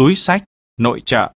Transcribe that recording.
túi sách, nội trợ,